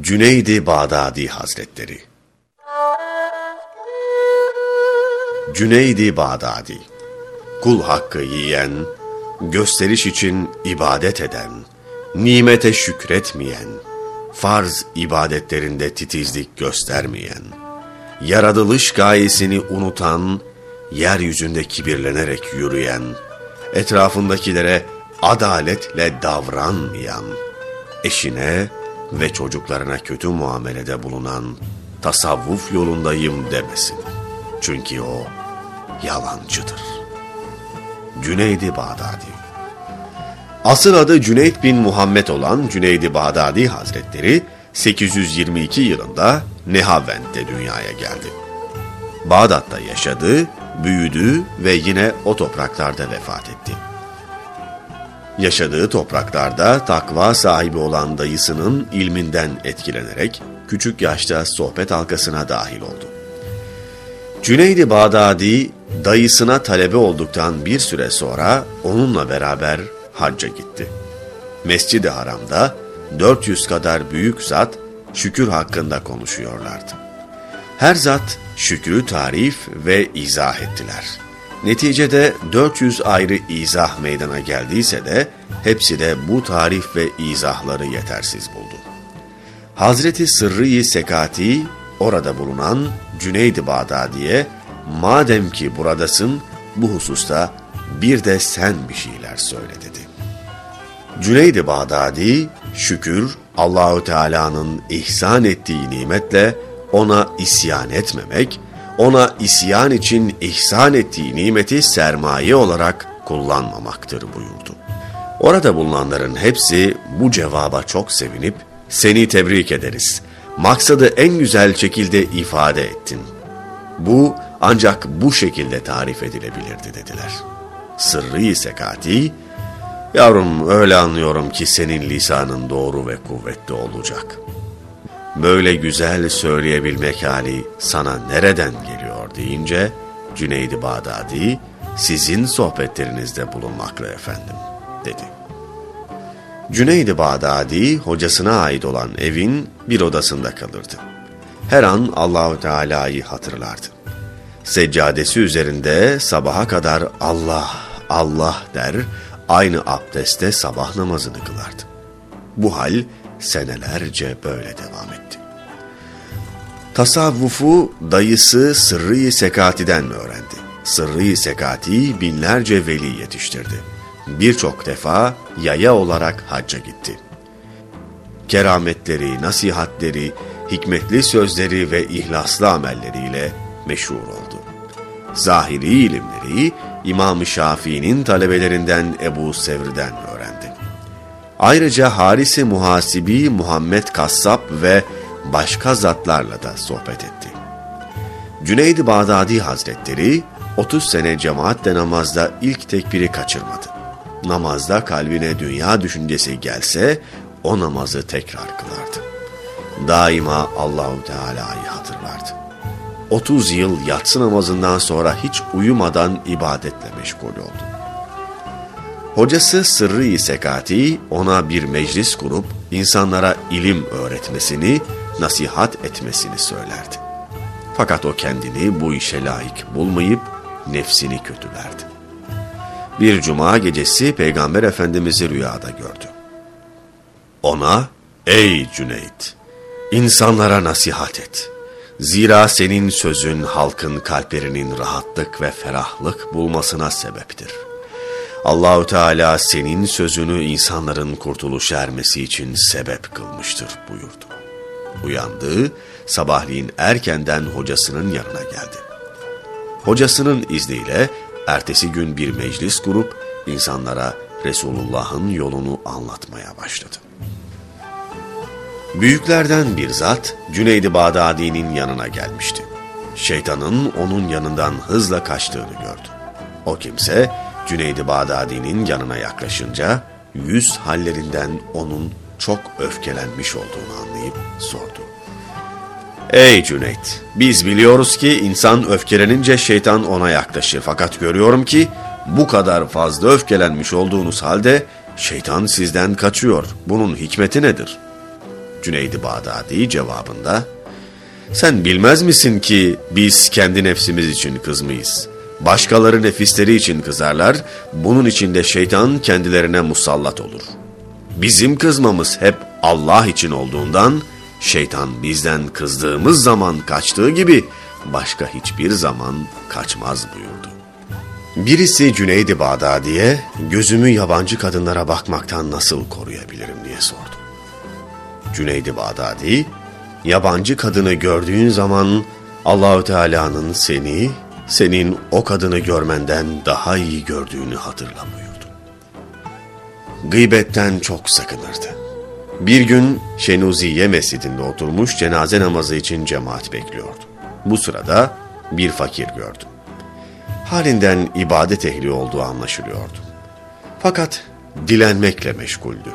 Cüneydi Bağdadi Hazretleri. Cüneydi Bağdadi Kul hakkı yiyen, gösteriş için ibadet eden, nimete şükretmeyen, farz ibadetlerinde titizlik göstermeyen, yaratılış gayesini unutan, yeryüzünde kibirlenerek yürüyen, etrafındakilere adaletle davranmayan, eşine ve çocuklarına kötü muamelede bulunan tasavvuf yolundayım demesin. Çünkü o yalancıdır. Cüneydi Bağdadi Asıl adı Cüneyt bin Muhammed olan Cüneydi Bağdadi Hazretleri 822 yılında Nehavent'te dünyaya geldi. Bağdat'ta yaşadı, büyüdü ve yine o topraklarda vefat etti. Yaşadığı topraklarda takva sahibi olan dayısının ilminden etkilenerek küçük yaşta sohbet halkasına dahil oldu. Cüneydi Bağdadi dayısına talebe olduktan bir süre sonra onunla beraber hacca gitti. Mescid-i Haram'da 400 kadar büyük zat şükür hakkında konuşuyorlardı. Her zat şükrü tarif ve izah ettiler. Neticede 400 ayrı izah meydana geldiyse de hepsi de bu tarif ve izahları yetersiz buldu. Hazreti Sırrı-i Sekati orada bulunan Cüneyd-i Bağdadi'ye madem ki buradasın bu hususta bir de sen bir şeyler söyle dedi. Cüneyd-i Bağdadi şükür Allahü Teala'nın ihsan ettiği nimetle ona isyan etmemek, ona isyan için ihsan ettiği nimeti sermaye olarak kullanmamaktır buyurdu. Orada bulunanların hepsi bu cevaba çok sevinip seni tebrik ederiz. Maksadı en güzel şekilde ifade ettin. Bu ancak bu şekilde tarif edilebilirdi dediler. Sırrı sekati, yavrum öyle anlıyorum ki senin lisanın doğru ve kuvvetli olacak. Böyle güzel söyleyebilmek hali sana nereden geliyor deyince, Cüneydi Bağdadi, sizin sohbetlerinizde bulunmakla efendim, dedi. Cüneydi Bağdadi, hocasına ait olan evin bir odasında kalırdı. Her an Allahu Teala'yı hatırlardı. Seccadesi üzerinde sabaha kadar Allah, Allah der, aynı abdeste sabah namazını kılardı. Bu hal senelerce böyle devam etti. Tasavvufu dayısı Sırrı-i Sekati'den öğrendi. Sırrı-i Sekati binlerce veli yetiştirdi. Birçok defa yaya olarak hacca gitti. Kerametleri, nasihatleri, hikmetli sözleri ve ihlaslı amelleriyle meşhur oldu. Zahiri ilimleri İmam-ı Şafii'nin talebelerinden Ebu Sevr'den öğrendi. Ayrıca Haris-i Muhasibi Muhammed Kassap ve başka zatlarla da sohbet etti. Cüneyd-i Bağdadi Hazretleri 30 sene cemaatle namazda ilk tekbiri kaçırmadı. Namazda kalbine dünya düşüncesi gelse o namazı tekrar kılardı. Daima Allahu Teala'yı hatırlardı. 30 yıl yatsı namazından sonra hiç uyumadan ibadetle meşgul oldu. Hocası Sırrı-i Sekati ona bir meclis kurup insanlara ilim öğretmesini, nasihat etmesini söylerdi. Fakat o kendini bu işe layık bulmayıp nefsini kötülerdi. Bir cuma gecesi Peygamber Efendimiz'i rüyada gördü. Ona, ey Cüneyt, insanlara nasihat et. Zira senin sözün halkın kalplerinin rahatlık ve ferahlık bulmasına sebeptir. Allahü Teala senin sözünü insanların kurtuluş ermesi için sebep kılmıştır buyurdu. Uyandı, sabahleyin erkenden hocasının yanına geldi. Hocasının izniyle ertesi gün bir meclis kurup insanlara Resulullah'ın yolunu anlatmaya başladı. Büyüklerden bir zat Cüneydi Bağdadi'nin yanına gelmişti. Şeytanın onun yanından hızla kaçtığını gördü. O kimse Cüneydi Bağdadi'nin yanına yaklaşınca yüz hallerinden onun çok öfkelenmiş olduğunu anlayıp sordu. Ey Cüneyt, biz biliyoruz ki insan öfkelenince şeytan ona yaklaşır. Fakat görüyorum ki bu kadar fazla öfkelenmiş olduğunuz halde şeytan sizden kaçıyor. Bunun hikmeti nedir? Cüneydi Bağdadi cevabında, sen bilmez misin ki biz kendi nefsimiz için kızmayız. Başkaları nefisleri için kızarlar, bunun için de şeytan kendilerine musallat olur. Bizim kızmamız hep Allah için olduğundan, şeytan bizden kızdığımız zaman kaçtığı gibi başka hiçbir zaman kaçmaz buyurdu. Birisi Cüneydi Bağdadi'ye gözümü yabancı kadınlara bakmaktan nasıl koruyabilirim diye sordu. Cüneydi Bağdadi, yabancı kadını gördüğün zaman Allahü Teala'nın seni, senin o kadını görmenden daha iyi gördüğünü hatırla buyurdu. Gıybetten çok sakınırdı. Bir gün Şenuziye mescidinde oturmuş cenaze namazı için cemaat bekliyordu. Bu sırada bir fakir gördü. Halinden ibadet ehli olduğu anlaşılıyordu. Fakat dilenmekle meşguldü.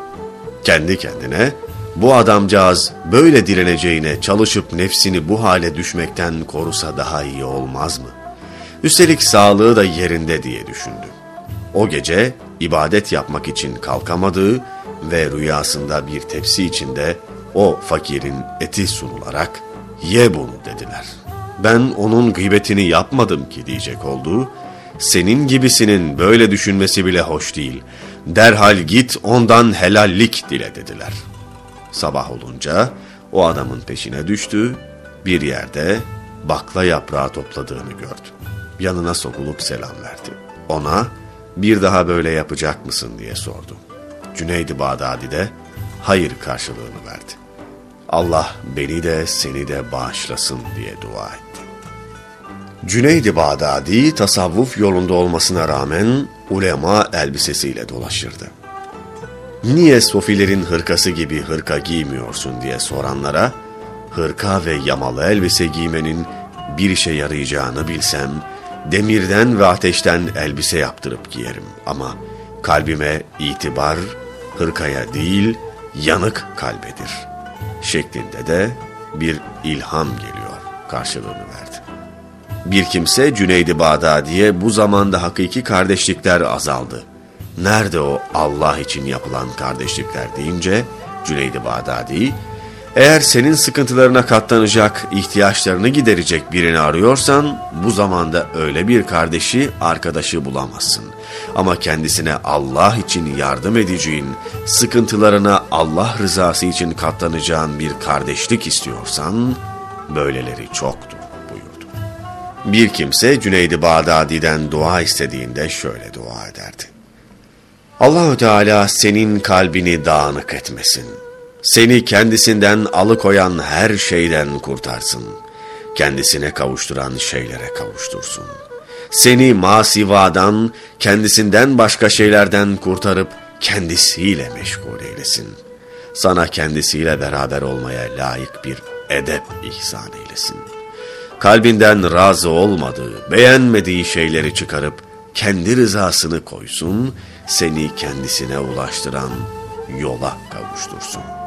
Kendi kendine bu adamcağız böyle direneceğine çalışıp nefsini bu hale düşmekten korusa daha iyi olmaz mı? Üstelik sağlığı da yerinde diye düşündü. O gece ibadet yapmak için kalkamadığı ve rüyasında bir tepsi içinde o fakirin eti sunularak ye bunu dediler. Ben onun gıybetini yapmadım ki diyecek oldu. Senin gibisinin böyle düşünmesi bile hoş değil. Derhal git ondan helallik dile dediler. Sabah olunca o adamın peşine düştü. Bir yerde bakla yaprağı topladığını gördü. Yanına sokulup selam verdi. Ona bir daha böyle yapacak mısın diye sordu. Cüneydi Bağdadi de hayır karşılığını verdi. Allah beni de seni de bağışlasın diye dua etti. Cüneydi Bağdadi tasavvuf yolunda olmasına rağmen ulema elbisesiyle dolaşırdı. Niye sofilerin hırkası gibi hırka giymiyorsun diye soranlara, hırka ve yamalı elbise giymenin bir işe yarayacağını bilsem, demirden ve ateşten elbise yaptırıp giyerim ama kalbime itibar hırkaya değil yanık kalbedir şeklinde de bir ilham geliyor karşılığını verdi. Bir kimse Cüneydi Bağdadi'ye bu zamanda hakiki kardeşlikler azaldı. Nerede o Allah için yapılan kardeşlikler deyince Cüneydi Bağdadi eğer senin sıkıntılarına katlanacak, ihtiyaçlarını giderecek birini arıyorsan, bu zamanda öyle bir kardeşi, arkadaşı bulamazsın. Ama kendisine Allah için yardım edeceğin, sıkıntılarına Allah rızası için katlanacağın bir kardeşlik istiyorsan, böyleleri çoktur buyurdu. Bir kimse Cüneydi Bağdadi'den dua istediğinde şöyle dua ederdi. Allahü Teala senin kalbini dağınık etmesin.'' Seni kendisinden alıkoyan her şeyden kurtarsın. Kendisine kavuşturan şeylere kavuştursun. Seni masivadan, kendisinden başka şeylerden kurtarıp kendisiyle meşgul eylesin. Sana kendisiyle beraber olmaya layık bir edep ihsan eylesin. Kalbinden razı olmadığı, beğenmediği şeyleri çıkarıp kendi rızasını koysun, seni kendisine ulaştıran yola kavuştursun.''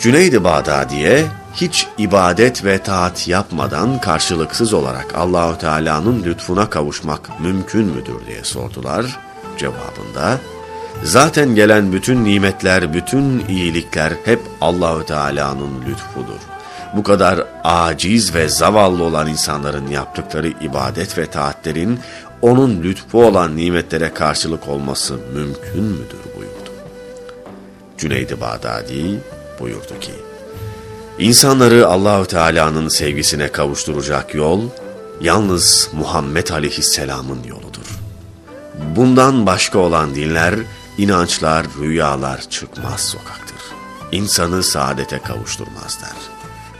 Cüneydi Bağdadi'ye hiç ibadet ve taat yapmadan karşılıksız olarak Allahu Teala'nın lütfuna kavuşmak mümkün müdür diye sordular. Cevabında zaten gelen bütün nimetler, bütün iyilikler hep Allahü Teala'nın lütfudur. Bu kadar aciz ve zavallı olan insanların yaptıkları ibadet ve taatlerin onun lütfu olan nimetlere karşılık olması mümkün müdür buyurdu. Cüneydi Bağdadi buyurdu ki, İnsanları Allahü Teala'nın sevgisine kavuşturacak yol, yalnız Muhammed Aleyhisselam'ın yoludur. Bundan başka olan dinler, inançlar, rüyalar çıkmaz sokaktır. İnsanı saadete kavuşturmazlar.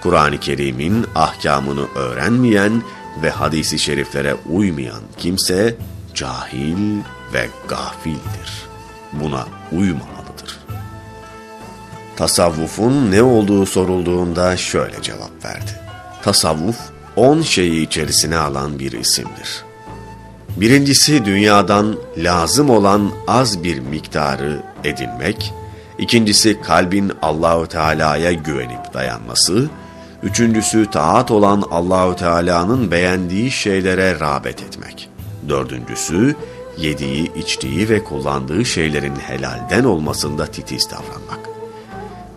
Kur'an-ı Kerim'in ahkamını öğrenmeyen ve hadisi şeriflere uymayan kimse cahil ve gafildir. Buna uyma Tasavvufun ne olduğu sorulduğunda şöyle cevap verdi. Tasavvuf, on şeyi içerisine alan bir isimdir. Birincisi dünyadan lazım olan az bir miktarı edinmek, ikincisi kalbin Allahü Teala'ya güvenip dayanması, üçüncüsü taat olan Allahü Teala'nın beğendiği şeylere rağbet etmek, dördüncüsü yediği, içtiği ve kullandığı şeylerin helalden olmasında titiz davranmak.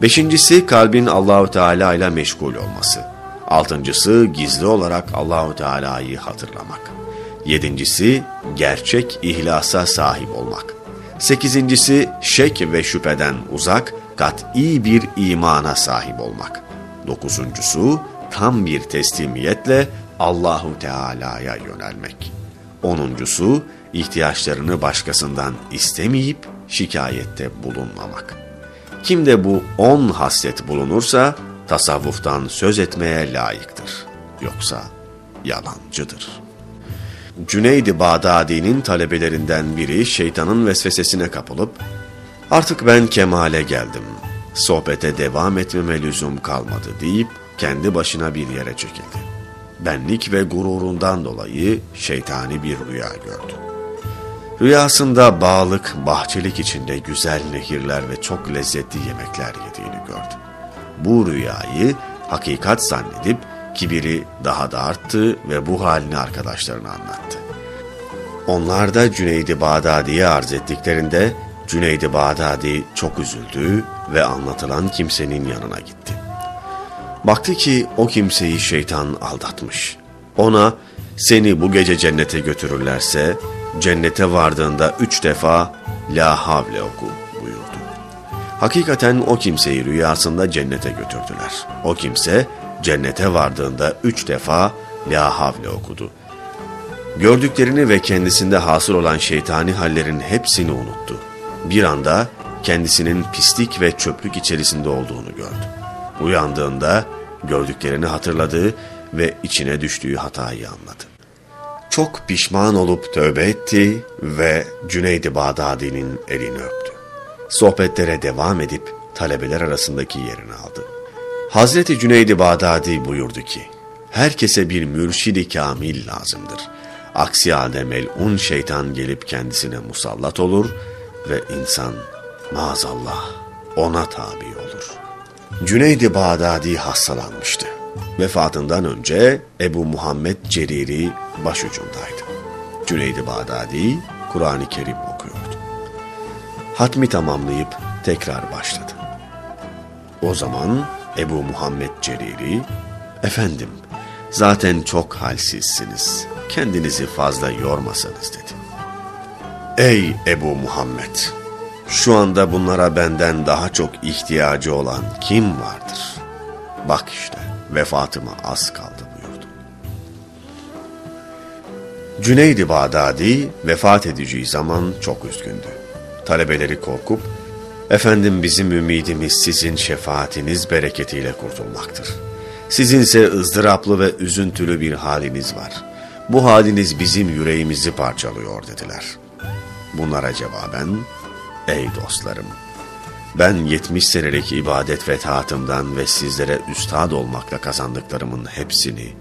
Beşincisi kalbin Allahu Teala ile meşgul olması. Altıncısı gizli olarak Allahu Teala'yı hatırlamak. Yedincisi gerçek ihlasa sahip olmak. Sekizincisi şek ve şüpheden uzak, kat'i bir imana sahip olmak. Dokuzuncusu tam bir teslimiyetle Allahu Teala'ya yönelmek. Onuncusu ihtiyaçlarını başkasından istemeyip şikayette bulunmamak. Kimde bu on haslet bulunursa tasavvuftan söz etmeye layıktır. Yoksa yalancıdır. Cüneydi Bağdadi'nin talebelerinden biri şeytanın vesvesesine kapılıp artık ben kemale geldim, sohbete devam etmeme lüzum kalmadı deyip kendi başına bir yere çekildi. Benlik ve gururundan dolayı şeytani bir rüya gördü. Rüyasında bağlık, bahçelik içinde güzel nehirler ve çok lezzetli yemekler yediğini gördü. Bu rüyayı hakikat zannedip kibiri daha da arttı ve bu halini arkadaşlarına anlattı. Onlar da Cüneydi Bağdadi'ye arz ettiklerinde Cüneydi Bağdadi çok üzüldü ve anlatılan kimsenin yanına gitti. Baktı ki o kimseyi şeytan aldatmış. Ona seni bu gece cennete götürürlerse cennete vardığında üç defa La Havle oku buyurdu. Hakikaten o kimseyi rüyasında cennete götürdüler. O kimse cennete vardığında üç defa La Havle okudu. Gördüklerini ve kendisinde hasıl olan şeytani hallerin hepsini unuttu. Bir anda kendisinin pislik ve çöplük içerisinde olduğunu gördü. Uyandığında gördüklerini hatırladı ve içine düştüğü hatayı anladı. Çok pişman olup tövbe etti ve Cüneydi Bağdadi'nin elini öptü. Sohbetlere devam edip talebeler arasındaki yerini aldı. Hazreti Cüneydi Bağdadi buyurdu ki, herkese bir mürşidi kamil lazımdır. Aksi halde melun şeytan gelip kendisine musallat olur ve insan maazallah ona tabi olur. Cüneydi Bağdadi hastalanmıştı. Vefatından önce Ebu Muhammed Ceriri başucundaydı. Cüneydi Bağdadi Kur'an-ı Kerim okuyordu. Hatmi tamamlayıp tekrar başladı. O zaman Ebu Muhammed Ceriri, efendim zaten çok halsizsiniz, kendinizi fazla yormasanız dedi. Ey Ebu Muhammed! Şu anda bunlara benden daha çok ihtiyacı olan kim vardır? Bak işte vefatıma az kaldı buyurdu. Cüneydi Bağdadi vefat edeceği zaman çok üzgündü. Talebeleri korkup, efendim bizim ümidimiz sizin şefaatiniz bereketiyle kurtulmaktır. Sizinse ızdıraplı ve üzüntülü bir haliniz var. Bu haliniz bizim yüreğimizi parçalıyor dediler. Bunlara cevaben, ey dostlarım, ben 70 senelik ibadet ve taatımdan ve sizlere üstad olmakla kazandıklarımın hepsini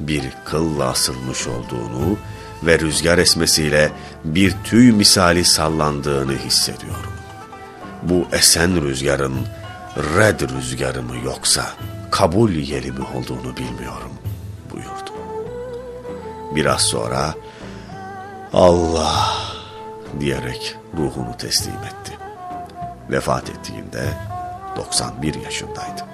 bir kılla asılmış olduğunu ve rüzgar esmesiyle bir tüy misali sallandığını hissediyorum. Bu esen rüzgarın red rüzgarı mı yoksa kabul yeli mi olduğunu bilmiyorum buyurdu. Biraz sonra Allah diyerek ruhunu teslim etti. Vefat ettiğinde 91 yaşındaydı.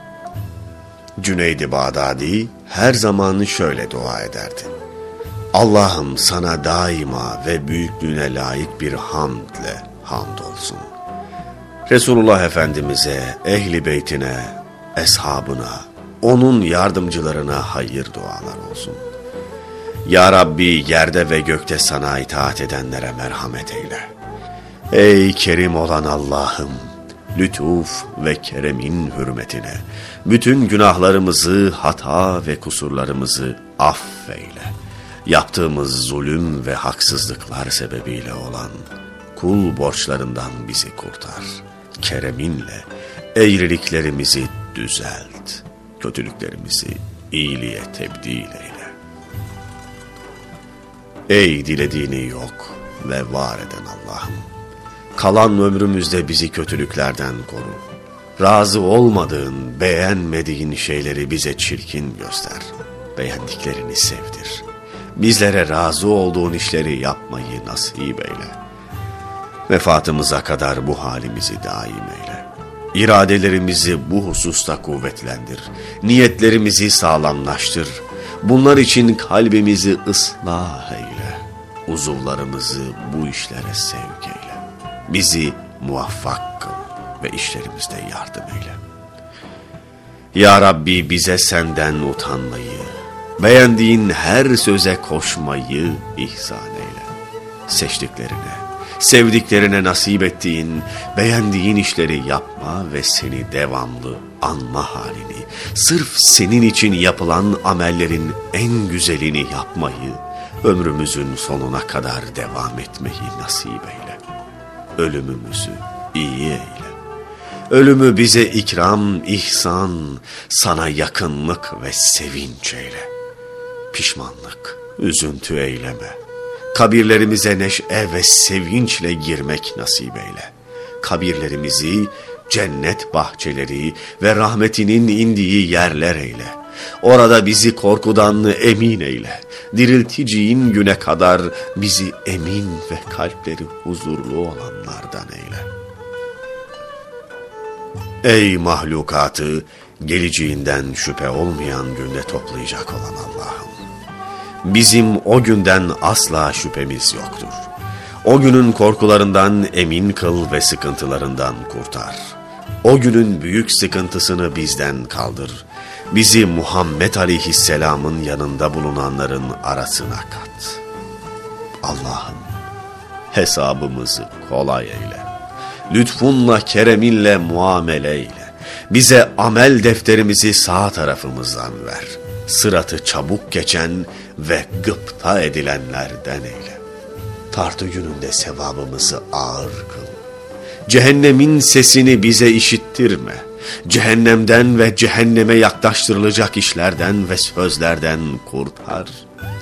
Cüneydi Bağdadi her zaman şöyle dua ederdi. Allah'ım sana daima ve büyüklüğüne layık bir hamdle hamd olsun. Resulullah Efendimiz'e, ehli beytine, eshabına, onun yardımcılarına hayır dualar olsun. Ya Rabbi yerde ve gökte sana itaat edenlere merhamet eyle. Ey kerim olan Allah'ım, lütuf ve keremin hürmetine, bütün günahlarımızı, hata ve kusurlarımızı affeyle. Yaptığımız zulüm ve haksızlıklar sebebiyle olan kul borçlarından bizi kurtar. Kereminle eğriliklerimizi düzelt, kötülüklerimizi iyiliğe tebdil eyle. Ey dilediğini yok ve var eden Allah'ım! Kalan ömrümüzde bizi kötülüklerden koru. Razı olmadığın, beğenmediğin şeyleri bize çirkin göster. Beğendiklerini sevdir. Bizlere razı olduğun işleri yapmayı nasip eyle. Vefatımıza kadar bu halimizi daim eyle. İradelerimizi bu hususta kuvvetlendir. Niyetlerimizi sağlamlaştır. Bunlar için kalbimizi ıslah eyle. Uzuvlarımızı bu işlere sevk eyle. Bizi muvaffak kıl ve işlerimizde yardım eyle. Ya Rabbi bize senden utanmayı, beğendiğin her söze koşmayı ihsan eyle. Seçtiklerine, sevdiklerine nasip ettiğin, beğendiğin işleri yapma ve seni devamlı anma halini, sırf senin için yapılan amellerin en güzelini yapmayı, ömrümüzün sonuna kadar devam etmeyi nasip eyle. Ölümümüzü iyi eyle. Ölümü bize ikram, ihsan, sana yakınlık ve sevinç eyle. Pişmanlık, üzüntü eyleme.'' kabirlerimize neşe ve sevinçle girmek nasip eyle. Kabirlerimizi cennet bahçeleri ve rahmetinin indiği yerler eyle. Orada bizi korkudan emin eyle. Dirilticiğin güne kadar bizi emin ve kalpleri huzurlu olanlardan eyle. Ey mahlukatı geleceğinden şüphe olmayan günde toplayacak olan Allah'ım. Bizim o günden asla şüphemiz yoktur. O günün korkularından emin kıl ve sıkıntılarından kurtar. O günün büyük sıkıntısını bizden kaldır. Bizi Muhammed Aleyhisselam'ın yanında bulunanların arasına kat. Allah'ım hesabımızı kolay eyle. Lütfunla kereminle muamele eyle. Bize amel defterimizi sağ tarafımızdan ver. Sıratı çabuk geçen ve gıpta edilenlerden eyle. Tartı gününde sevabımızı ağır kıl. Cehennemin sesini bize işittirme. Cehennemden ve cehenneme yaklaştırılacak işlerden ve sözlerden kurtar.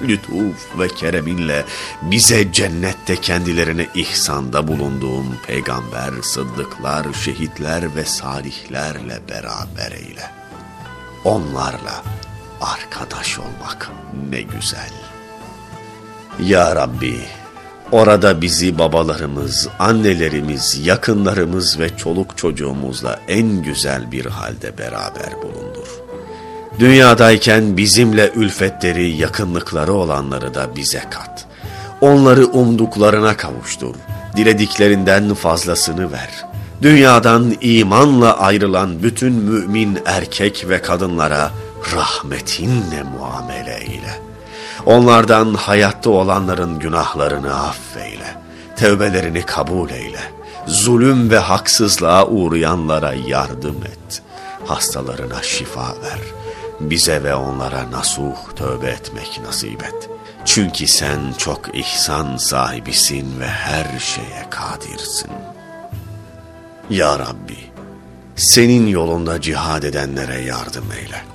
Lütuf ve kereminle bize cennette kendilerine ihsanda bulunduğun peygamber, sıddıklar, şehitler ve salihlerle beraber eyle. Onlarla arkadaş olmak ne güzel. Ya Rabbi, orada bizi babalarımız, annelerimiz, yakınlarımız ve çoluk çocuğumuzla en güzel bir halde beraber bulundur. Dünyadayken bizimle ülfetleri, yakınlıkları olanları da bize kat. Onları umduklarına kavuştur. Dilediklerinden fazlasını ver. Dünyadan imanla ayrılan bütün mümin erkek ve kadınlara, rahmetinle muamele eyle. Onlardan hayatta olanların günahlarını affeyle. Tevbelerini kabul eyle. Zulüm ve haksızlığa uğrayanlara yardım et. Hastalarına şifa ver. Bize ve onlara nasuh tövbe etmek nasip et. Çünkü sen çok ihsan sahibisin ve her şeye kadirsin. Ya Rabbi, senin yolunda cihad edenlere yardım eyle.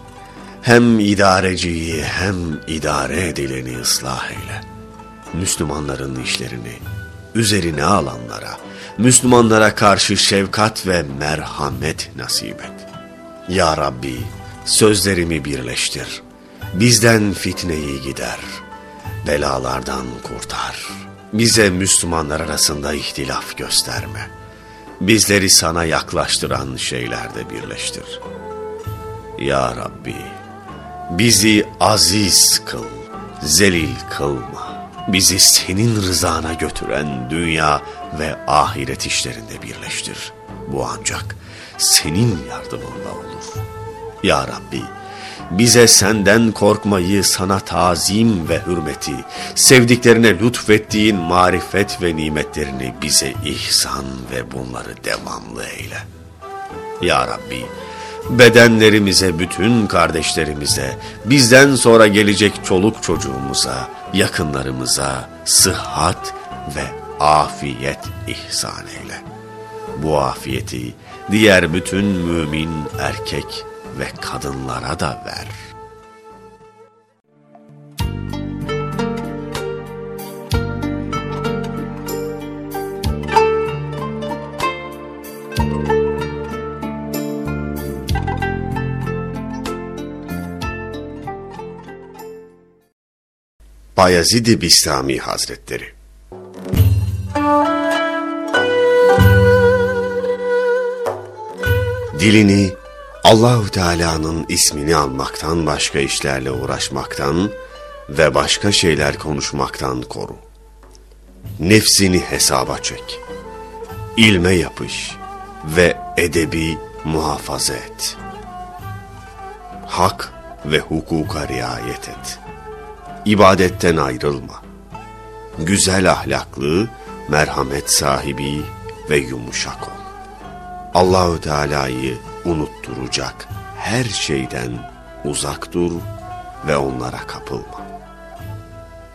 Hem idareciyi hem idare edileni ıslah eyle. Müslümanların işlerini üzerine alanlara, Müslümanlara karşı şefkat ve merhamet nasip et. Ya Rabbi sözlerimi birleştir. Bizden fitneyi gider. Belalardan kurtar. Bize Müslümanlar arasında ihtilaf gösterme. Bizleri sana yaklaştıran şeylerde birleştir. Ya Rabbi Bizi aziz kıl, zelil kılma. Bizi senin rızana götüren dünya ve ahiret işlerinde birleştir. Bu ancak senin yardımınla olur. Ya Rabbi, bize senden korkmayı, sana tazim ve hürmeti, sevdiklerine lütfettiğin marifet ve nimetlerini bize ihsan ve bunları devamlı eyle. Ya Rabbi, bedenlerimize, bütün kardeşlerimize, bizden sonra gelecek çoluk çocuğumuza, yakınlarımıza sıhhat ve afiyet ihsan eyle. Bu afiyeti diğer bütün mümin erkek ve kadınlara da ver.'' Bayezid-i Bistami Hazretleri Dilini Allahu Teala'nın ismini almaktan başka işlerle uğraşmaktan ve başka şeyler konuşmaktan koru. Nefsini hesaba çek. İlme yapış ve edebi muhafaza et. Hak ve hukuka riayet et. İbadetten ayrılma. Güzel ahlaklı, merhamet sahibi ve yumuşak ol. Allahü Teala'yı unutturacak her şeyden uzak dur ve onlara kapılma.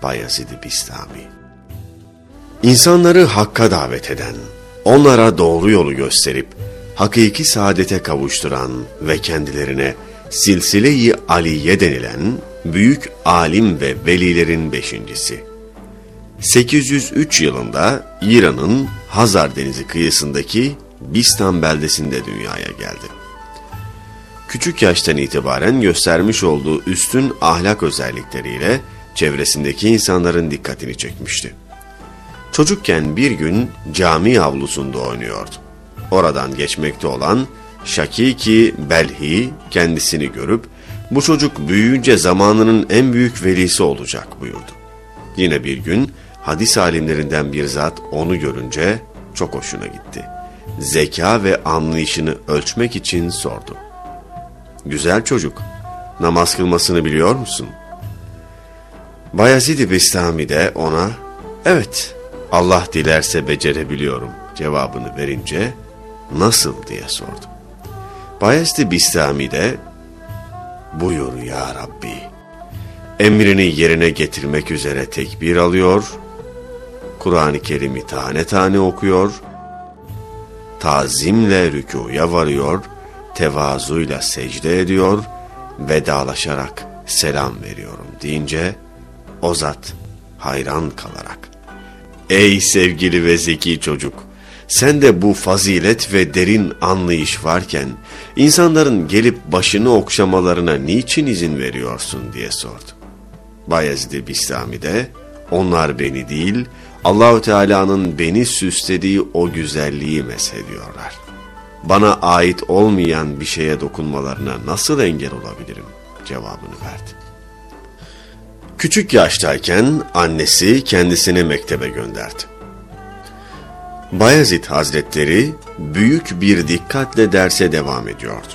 Bayezid-i Bistami İnsanları hakka davet eden, onlara doğru yolu gösterip, hakiki saadete kavuşturan ve kendilerine Silsile-i Aliye denilen büyük alim ve velilerin beşincisi. 803 yılında İran'ın Hazar Denizi kıyısındaki Bistan beldesinde dünyaya geldi. Küçük yaştan itibaren göstermiş olduğu üstün ahlak özellikleriyle çevresindeki insanların dikkatini çekmişti. Çocukken bir gün cami avlusunda oynuyordu. Oradan geçmekte olan Şakiki Belhi kendisini görüp bu çocuk büyüyünce zamanının en büyük velisi olacak buyurdu. Yine bir gün hadis alimlerinden bir zat onu görünce çok hoşuna gitti. Zeka ve anlayışını ölçmek için sordu. Güzel çocuk, namaz kılmasını biliyor musun? Bayezid-i Bistami de ona, evet Allah dilerse becerebiliyorum cevabını verince, nasıl diye sordu. Bayezid-i Bistami de, buyur ya Rabbi, emrini yerine getirmek üzere tekbir alıyor, Kur'an-ı Kerim'i tane tane okuyor, tazimle rükuya varıyor, tevazuyla secde ediyor, vedalaşarak selam veriyorum deyince, o zat hayran kalarak, Ey sevgili ve zeki çocuk! Sen de bu fazilet ve derin anlayış varken, insanların gelip başını okşamalarına niçin izin veriyorsun diye sordu. Bayezid-i Bistami de, onlar beni değil, Allahü Teala'nın beni süslediği o güzelliği meshediyorlar. Bana ait olmayan bir şeye dokunmalarına nasıl engel olabilirim? cevabını verdi. Küçük yaştayken annesi kendisini mektebe gönderdi. Bayezid Hazretleri büyük bir dikkatle derse devam ediyordu.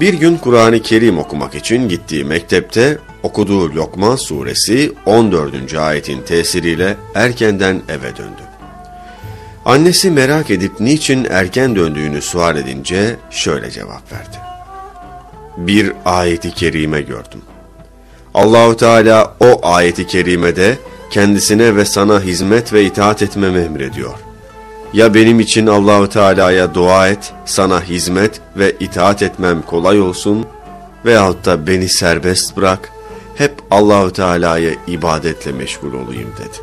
Bir gün Kur'an-ı Kerim okumak için gittiği mektepte okuduğu Lokman suresi 14. ayetin tesiriyle erkenden eve döndü. Annesi merak edip niçin erken döndüğünü sual edince şöyle cevap verdi. Bir ayeti kerime gördüm. Allahu Teala o ayeti kerimede kendisine ve sana hizmet ve itaat etmemi emrediyor. Ya benim için Allahu Teala'ya dua et, sana hizmet ve itaat etmem kolay olsun veyahut da beni serbest bırak, hep Allahu Teala'ya ibadetle meşgul olayım dedi.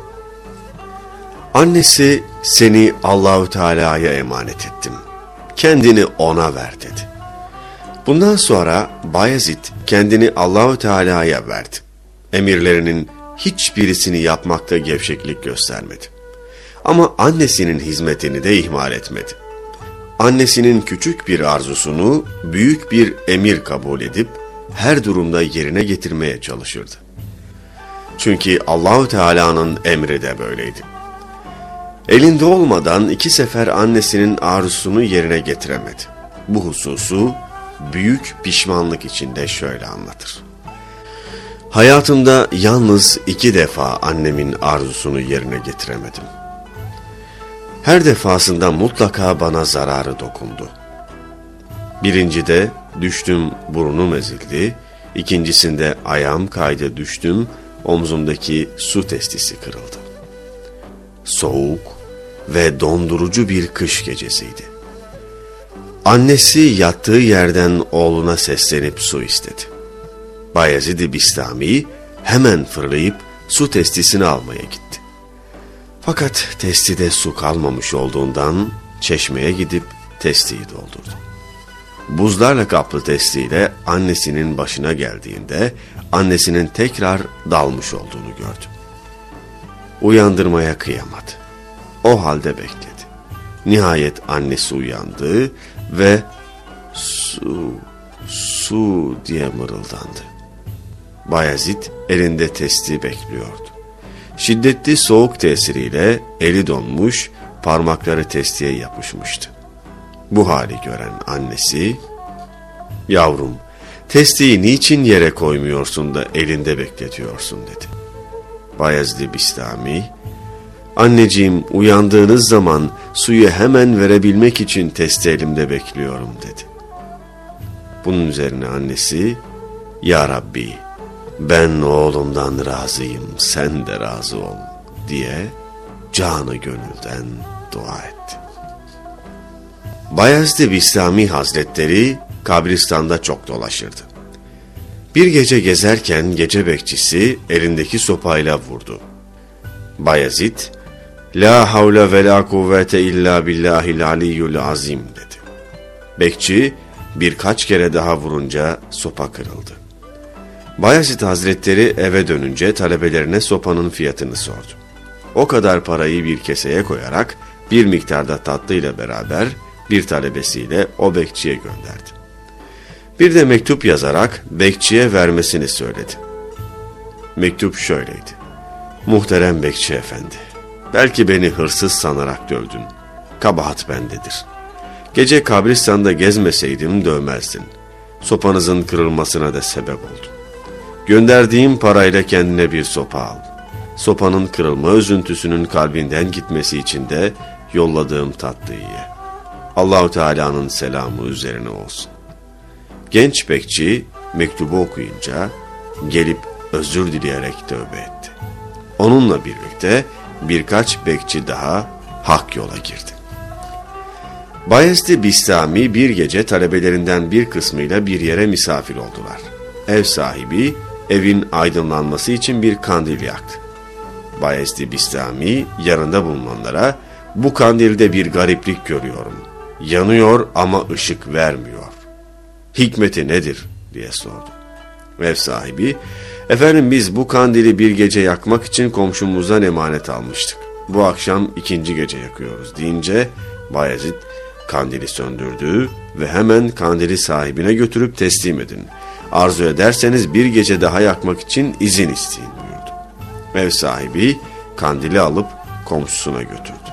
Annesi seni Allahu Teala'ya emanet ettim. Kendini ona ver dedi. Bundan sonra Bayezid kendini Allahu Teala'ya verdi. Emirlerinin hiçbirisini yapmakta gevşeklik göstermedi. Ama annesinin hizmetini de ihmal etmedi. Annesinin küçük bir arzusunu büyük bir emir kabul edip her durumda yerine getirmeye çalışırdı. Çünkü Allahu Teala'nın emri de böyleydi. Elinde olmadan iki sefer annesinin arzusunu yerine getiremedi. Bu hususu büyük pişmanlık içinde şöyle anlatır. Hayatımda yalnız iki defa annemin arzusunu yerine getiremedim. Her defasında mutlaka bana zararı dokundu. Birincide düştüm burnum ezildi, ikincisinde ayağım kaydı düştüm, omzumdaki su testisi kırıldı. Soğuk ve dondurucu bir kış gecesiydi. Annesi yattığı yerden oğluna seslenip su istedi. Bayezid-i Bistami hemen fırlayıp su testisini almaya gitti. Fakat testide su kalmamış olduğundan çeşmeye gidip testiyi doldurdu. Buzlarla kaplı testiyle annesinin başına geldiğinde annesinin tekrar dalmış olduğunu gördü. Uyandırmaya kıyamadı. O halde bekledi. Nihayet annesi uyandı ve Su, su diye mırıldandı. Bayezid elinde testi bekliyordu. Şiddetli soğuk tesiriyle eli donmuş, parmakları testiye yapışmıştı. Bu hali gören annesi, ''Yavrum, testiyi niçin yere koymuyorsun da elinde bekletiyorsun?'' dedi. Bayezid Bistami, ''Anneciğim uyandığınız zaman suyu hemen verebilmek için testi elimde bekliyorum.'' dedi. Bunun üzerine annesi, ''Ya Rabbi, ben oğlumdan razıyım, sen de razı ol diye canı gönülden dua etti. Bayezid Bistami Hazretleri kabristanda çok dolaşırdı. Bir gece gezerken gece bekçisi elindeki sopayla vurdu. Bayezid, La havle ve la kuvvete illa billahil aliyyul azim dedi. Bekçi birkaç kere daha vurunca sopa kırıldı. Bayezid Hazretleri eve dönünce talebelerine sopanın fiyatını sordu. O kadar parayı bir keseye koyarak bir miktarda tatlıyla beraber bir talebesiyle o bekçiye gönderdi. Bir de mektup yazarak bekçiye vermesini söyledi. Mektup şöyleydi. Muhterem bekçi efendi, belki beni hırsız sanarak dövdün. Kabahat bendedir. Gece kabristanda gezmeseydim dövmezdin. Sopanızın kırılmasına da sebep oldun. Gönderdiğim parayla kendine bir sopa al. Sopanın kırılma üzüntüsünün kalbinden gitmesi için de yolladığım tatlıyı ye. Allahu Teala'nın selamı üzerine olsun. Genç bekçi mektubu okuyunca gelip özür dileyerek tövbe etti. Onunla birlikte birkaç bekçi daha hak yola girdi. Bayezid Bistami bir gece talebelerinden bir kısmıyla bir yere misafir oldular. Ev sahibi evin aydınlanması için bir kandil yaktı. Bayezid Bistami yanında bulunanlara bu kandilde bir gariplik görüyorum. Yanıyor ama ışık vermiyor. Hikmeti nedir diye sordu. Ev sahibi, efendim biz bu kandili bir gece yakmak için komşumuzdan emanet almıştık. Bu akşam ikinci gece yakıyoruz deyince Bayezid kandili söndürdü ve hemen kandili sahibine götürüp teslim edin. Arzu ederseniz bir gece daha yakmak için izin isteyin buyurdu. Ev sahibi kandili alıp komşusuna götürdü.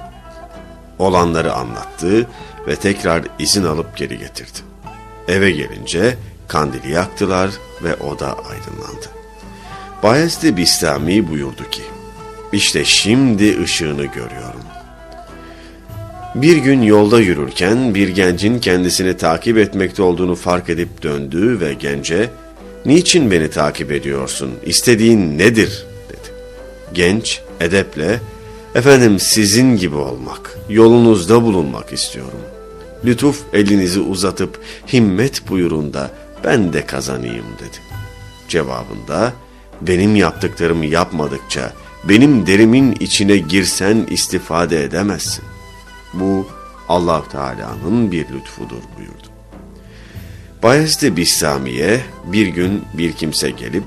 Olanları anlattı ve tekrar izin alıp geri getirdi. Eve gelince kandili yaktılar ve oda aydınlandı. Bayezid Bistami buyurdu ki, işte şimdi ışığını görüyorum. Bir gün yolda yürürken bir gencin kendisini takip etmekte olduğunu fark edip döndü ve gence ''Niçin beni takip ediyorsun? İstediğin nedir?'' dedi. Genç edeple ''Efendim sizin gibi olmak, yolunuzda bulunmak istiyorum. Lütuf elinizi uzatıp himmet buyurun da ben de kazanayım.'' dedi. Cevabında ''Benim yaptıklarımı yapmadıkça benim derimin içine girsen istifade edemezsin.'' Bu allah Teala'nın bir lütfudur buyurdu. Bayezid Bistami'ye bir gün bir kimse gelip,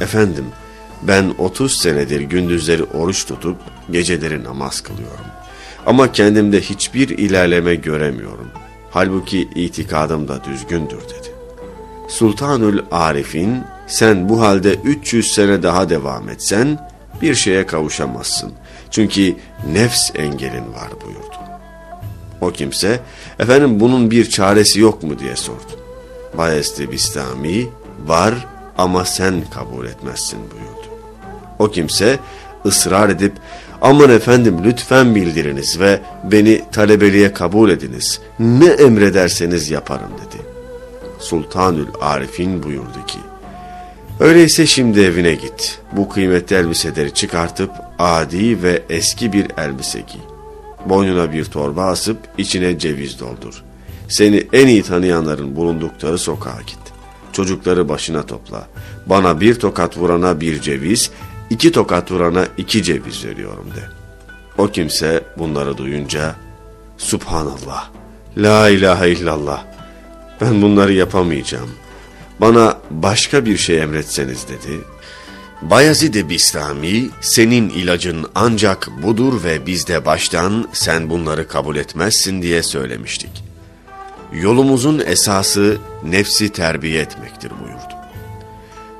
Efendim ben 30 senedir gündüzleri oruç tutup geceleri namaz kılıyorum. Ama kendimde hiçbir ilerleme göremiyorum. Halbuki itikadım da düzgündür dedi. Sultanül Arif'in sen bu halde 300 sene daha devam etsen bir şeye kavuşamazsın. Çünkü nefs engelin var buyurdu. O kimse, efendim bunun bir çaresi yok mu diye sordu. Bayezid Bistami, var ama sen kabul etmezsin buyurdu. O kimse ısrar edip, aman efendim lütfen bildiriniz ve beni talebeliğe kabul ediniz. Ne emrederseniz yaparım dedi. Sultanül Arif'in buyurdu ki, Öyleyse şimdi evine git. Bu kıymetli elbiseleri çıkartıp adi ve eski bir elbise giy. Boynuna bir torba asıp içine ceviz doldur. Seni en iyi tanıyanların bulundukları sokağa git. Çocukları başına topla. Bana bir tokat vurana bir ceviz, iki tokat vurana iki ceviz veriyorum de. O kimse bunları duyunca, Subhanallah, La ilahe illallah, ben bunları yapamayacağım. Bana başka bir şey emretseniz dedi. Bayezid-i Bistami, senin ilacın ancak budur ve biz de baştan sen bunları kabul etmezsin diye söylemiştik. yolumuzun esası nefsi terbiye etmektir buyurdu.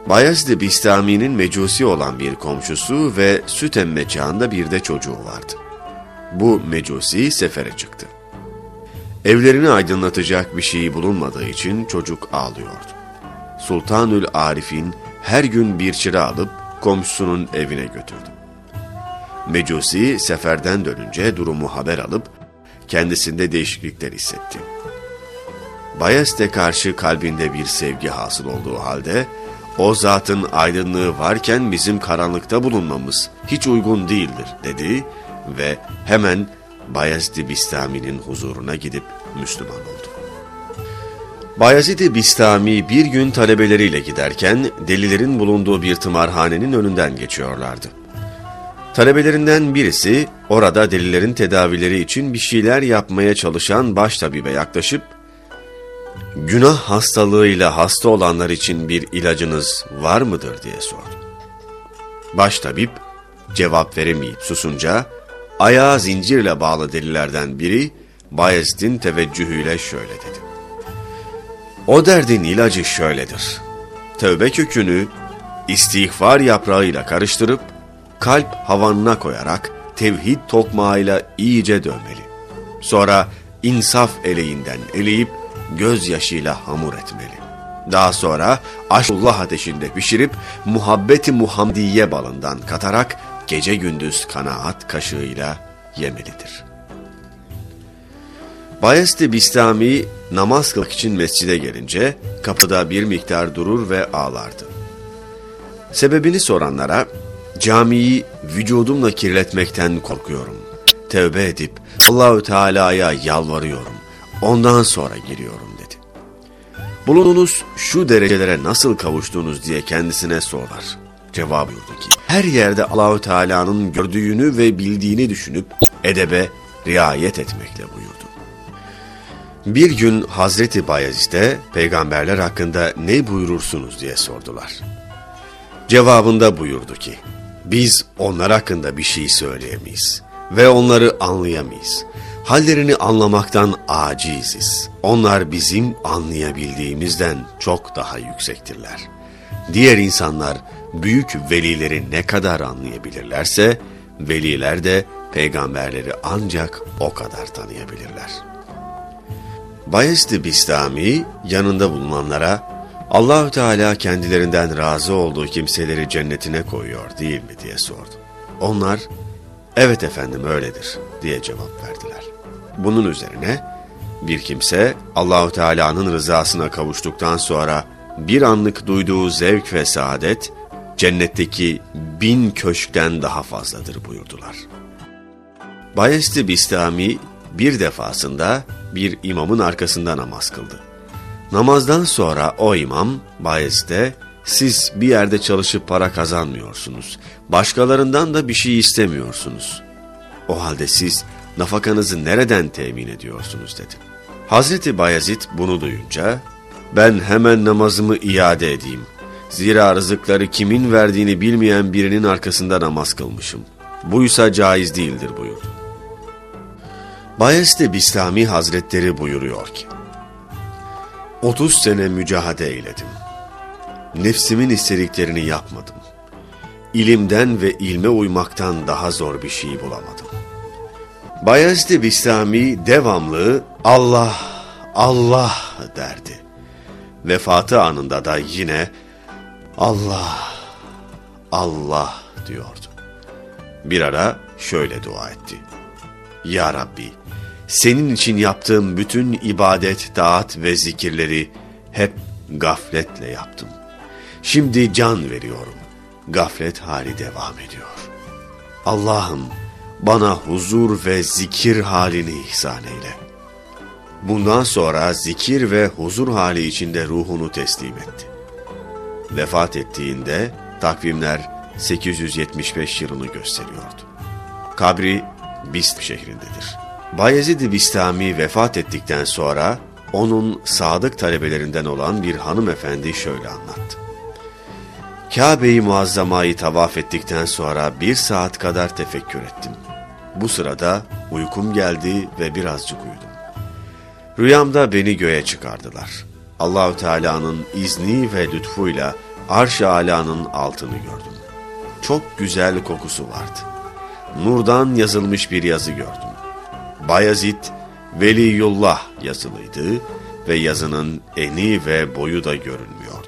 Bayezid Bistami'nin mecusi olan bir komşusu ve süt emme çağında bir de çocuğu vardı. Bu mecusi sefere çıktı. Evlerini aydınlatacak bir şey bulunmadığı için çocuk ağlıyordu. Sultanül Arif'in her gün bir çıra alıp komşusunun evine götürdü. Mecusi seferden dönünce durumu haber alıp kendisinde değişiklikler hissetti. Bayezid'e karşı kalbinde bir sevgi hasıl olduğu halde o zatın aydınlığı varken bizim karanlıkta bulunmamız hiç uygun değildir dedi ve hemen Bayezid-i Bistami'nin huzuruna gidip Müslüman oldu. Bayezid-i Bistami bir gün talebeleriyle giderken delilerin bulunduğu bir tımarhanenin önünden geçiyorlardı. Talebelerinden birisi orada delilerin tedavileri için bir şeyler yapmaya çalışan baş tabibe yaklaşıp günah hastalığıyla hasta olanlar için bir ilacınız var mıdır diye sordu. Baş tabip cevap veremeyip susunca ayağı zincirle bağlı delilerden biri Bayezid'in teveccühüyle şöyle dedi. O derdin ilacı şöyledir. Tövbe kökünü istiğfar yaprağıyla karıştırıp kalp havanına koyarak tevhid tokmağıyla iyice dövmeli. Sonra insaf eleğinden eleyip gözyaşıyla hamur etmeli. Daha sonra aşullah ateşinde pişirip muhabbeti Muhammediye balından katarak gece gündüz kanaat kaşığıyla yemelidir. Bayezid Bistami namaz kılmak için mescide gelince kapıda bir miktar durur ve ağlardı. Sebebini soranlara camiyi vücudumla kirletmekten korkuyorum. Tevbe edip Allahü Teala'ya yalvarıyorum. Ondan sonra giriyorum dedi. Bulununuz şu derecelere nasıl kavuştunuz diye kendisine sorar. Cevap buyurdu ki her yerde Allahü Teala'nın gördüğünü ve bildiğini düşünüp edebe riayet etmekle buyurdu. Bir gün Hazreti Bayezid'e peygamberler hakkında ne buyurursunuz diye sordular. Cevabında buyurdu ki, biz onlar hakkında bir şey söyleyemeyiz ve onları anlayamayız. Hallerini anlamaktan aciziz. Onlar bizim anlayabildiğimizden çok daha yüksektirler. Diğer insanlar büyük velileri ne kadar anlayabilirlerse, veliler de peygamberleri ancak o kadar tanıyabilirler.'' Bayezid Bistami yanında bulunanlara Allahü Teala kendilerinden razı olduğu kimseleri cennetine koyuyor değil mi diye sordu. Onlar evet efendim öyledir diye cevap verdiler. Bunun üzerine bir kimse Allahü Teala'nın rızasına kavuştuktan sonra bir anlık duyduğu zevk ve saadet cennetteki bin köşkten daha fazladır buyurdular. Bayezid Bistami bir defasında bir imamın arkasında namaz kıldı. Namazdan sonra o imam Bayezid'e siz bir yerde çalışıp para kazanmıyorsunuz. Başkalarından da bir şey istemiyorsunuz. O halde siz nafakanızı nereden temin ediyorsunuz dedi. Hazreti Bayezid bunu duyunca ben hemen namazımı iade edeyim. Zira rızıkları kimin verdiğini bilmeyen birinin arkasında namaz kılmışım. Buysa caiz değildir buyurdu. Bayezid Bistami Hazretleri buyuruyor ki, 30 sene mücahede eyledim. Nefsimin istediklerini yapmadım. İlimden ve ilme uymaktan daha zor bir şey bulamadım. Bayezid Bistami devamlı Allah, Allah derdi. Vefatı anında da yine Allah, Allah diyordu. Bir ara şöyle dua etti. Ya Rabbi, senin için yaptığım bütün ibadet, taat ve zikirleri hep gafletle yaptım. Şimdi can veriyorum. Gaflet hali devam ediyor. Allah'ım bana huzur ve zikir halini ihsan eyle. Bundan sonra zikir ve huzur hali içinde ruhunu teslim etti. Vefat ettiğinde takvimler 875 yılını gösteriyordu. Kabri Bist şehrindedir. Bayezid-i Bistami vefat ettikten sonra onun sadık talebelerinden olan bir hanımefendi şöyle anlattı. Kabe-i Muazzama'yı tavaf ettikten sonra bir saat kadar tefekkür ettim. Bu sırada uykum geldi ve birazcık uyudum. Rüyamda beni göğe çıkardılar. Allahü Teala'nın izni ve lütfuyla arş-ı alanın altını gördüm. Çok güzel kokusu vardı. Nurdan yazılmış bir yazı gördüm. Bayezid Veliyullah yazılıydı ve yazının eni ve boyu da görünmüyor.